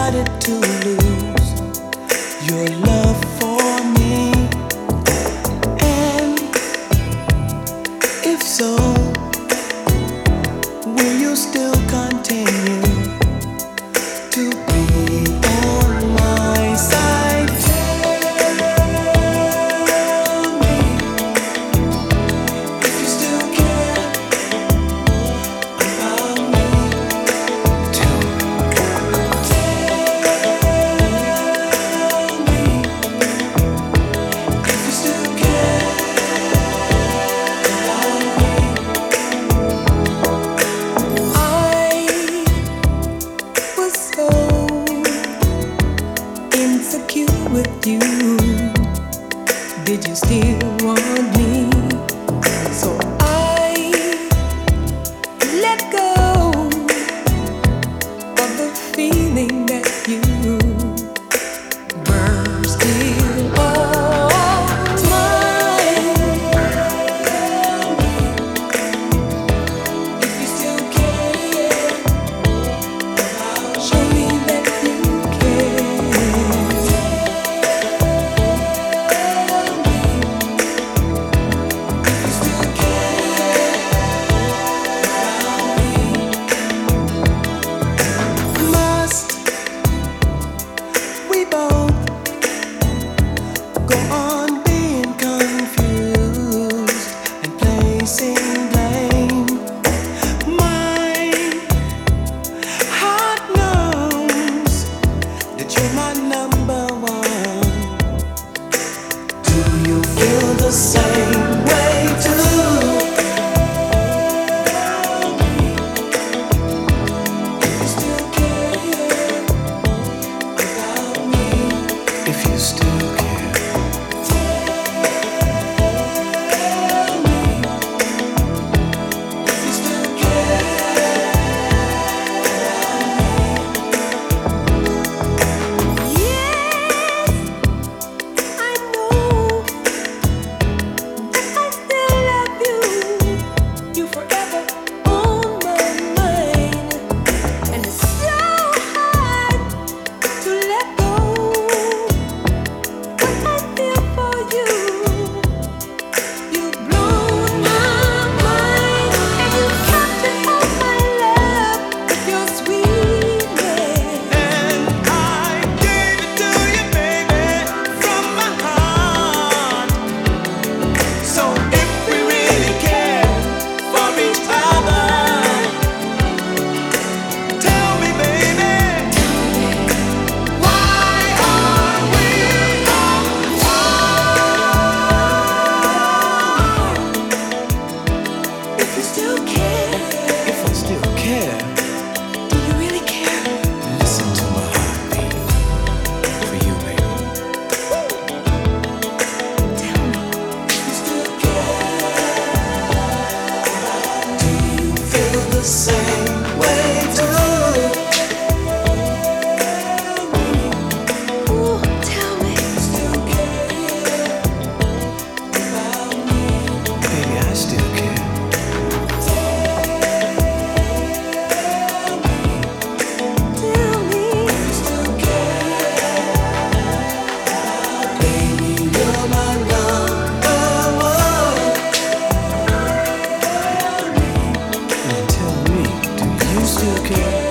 Started to lose your love. still care.